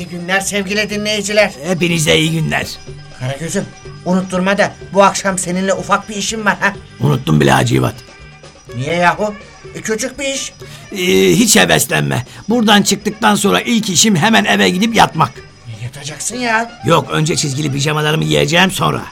İyi günler sevgili dinleyiciler. Hepinize iyi günler. Karagöz'üm unutturma da bu akşam seninle ufak bir işim var ha. Unuttum bile Hacivat. Niye yahu? E, küçük bir iş. Ee, hiç heveslenme. Buradan çıktıktan sonra ilk işim hemen eve gidip yatmak. E, Yatacaksın ya. Yok önce çizgili pijamalarımı giyeceğim sonra.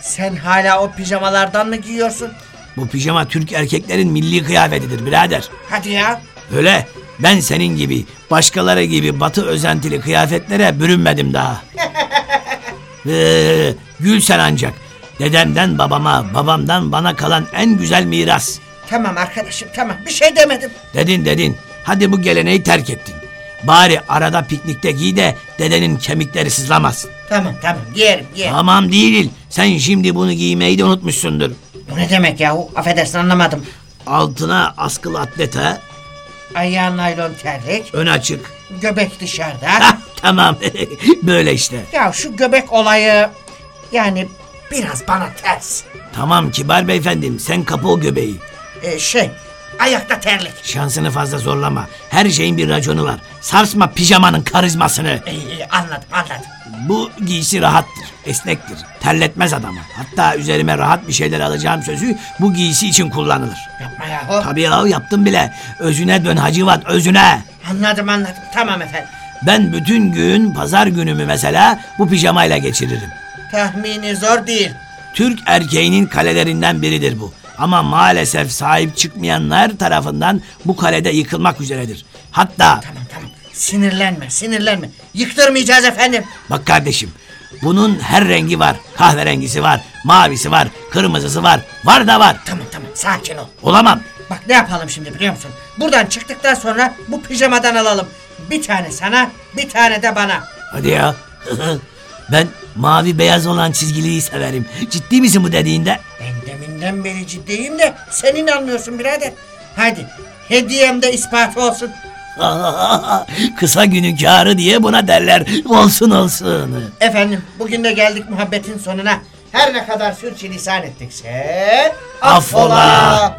Sen hala o pijamalardan mı giyiyorsun? Bu pijama Türk erkeklerin milli kıyafetidir birader. Hadi ya. Öyle ben senin gibi başkaları gibi batı özentili kıyafetlere bürünmedim daha. Ee, gül sen ancak. Dedemden babama, babamdan bana kalan en güzel miras. Tamam arkadaşım tamam bir şey demedim. Dedin dedin. Hadi bu geleneği terk ettin. Bari arada piknikte giy de dedenin kemikleri sızlamasın. Tamam tamam giyerim giyerim. Tamam değil. Sen şimdi bunu giymeyi de unutmuşsundur. Bu ne demek yahu? Affedersin anlamadım. Altına askılı atlete, Ayağı naylon terlik, ön açık. göbek dışarıda. Hah, tamam. Böyle işte. ya şu göbek olayı yani biraz bana ters. Tamam kibar beyefendim. Sen kapı o göbeği. Ee, şey ayakta terlik. Şansını fazla zorlama. Her şeyin bir raconu var. Sarsma pijamanın karizmasını. İyi, anladım anladım. Bu giysi rahattır, esnektir, terletmez adamı. Hatta üzerime rahat bir şeyler alacağım sözü bu giysi için kullanılır. Yapma yahu. Tabii ya yaptım bile. Özüne dön Hacivat, özüne. Anladım anladım tamam efendim. Ben bütün gün, pazar günümü mesela bu pijamayla geçiririm. Tahmini zor değil. Türk erkeğinin kalelerinden biridir bu. Ama maalesef sahip çıkmayanlar tarafından bu kalede yıkılmak üzeredir. Hatta Tamam tamam sinirlenme sinirlenme. Yıktırmayacağız efendim. bak kardeşim bunun her rengi var. Kahverengisi var, mavisi var, kırmızısı var. Var da var. Tamam tamam sakin ol. Olamam. Bak ne yapalım şimdi biliyor musun? Buradan çıktıktan sonra bu pijamadan alalım. Bir tane sana bir tane de bana. Hadi ya. ben mavi beyaz olan çizgiliyi severim. Ciddi misin bu dediğinde? Deminden beri ciddiyim de sen inanmıyorsun birader. Hadi hediyem de ispatı olsun. Kısa günün kârı diye buna derler. Olsun olsun. Efendim bugün de geldik muhabbetin sonuna. Her ne kadar sürçülisan ettikse... Affola.